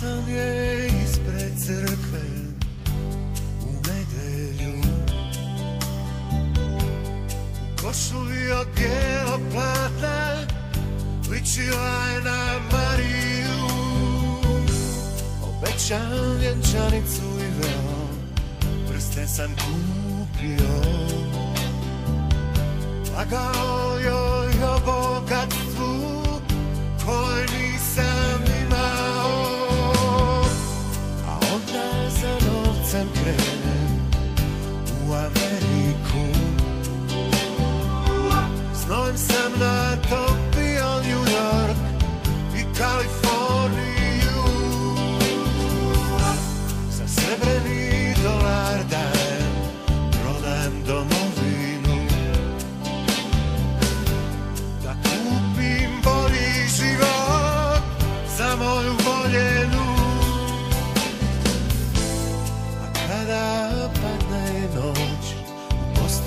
Sam je ispred crkve u nedelju U od bijelo platna ličila je na Mariju. Obećam vjenčanicu i veo, prsten sam kupio. Lagao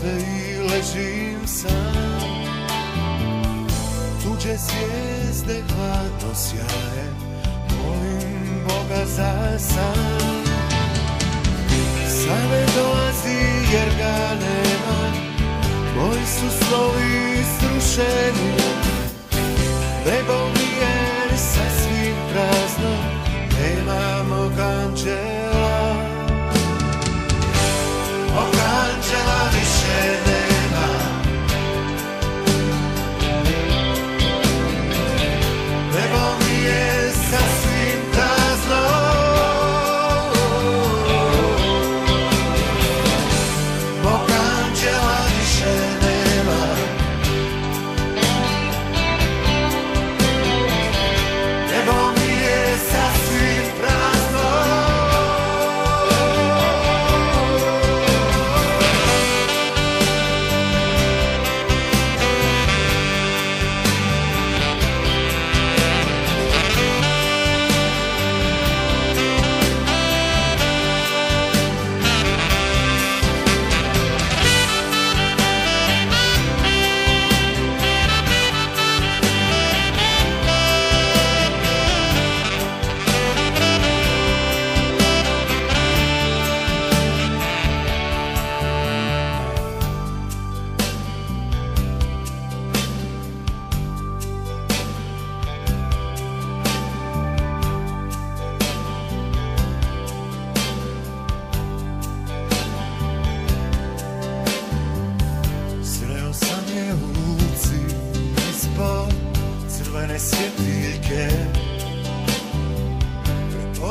u postoji ležim sam Tuđe zvijezde hladno sjaje, molim Boga za san. Same dolazi jer ga nema, moji su snovi srušeni. Nebo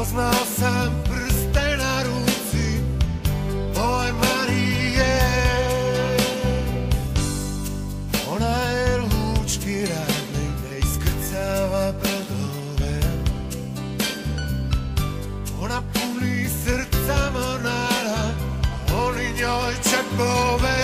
Poznao sam prste na ruci Marije. Ona je lučki radnik Ne iskrcava brodove. Ona puni srcama nara Oni njoj čepove.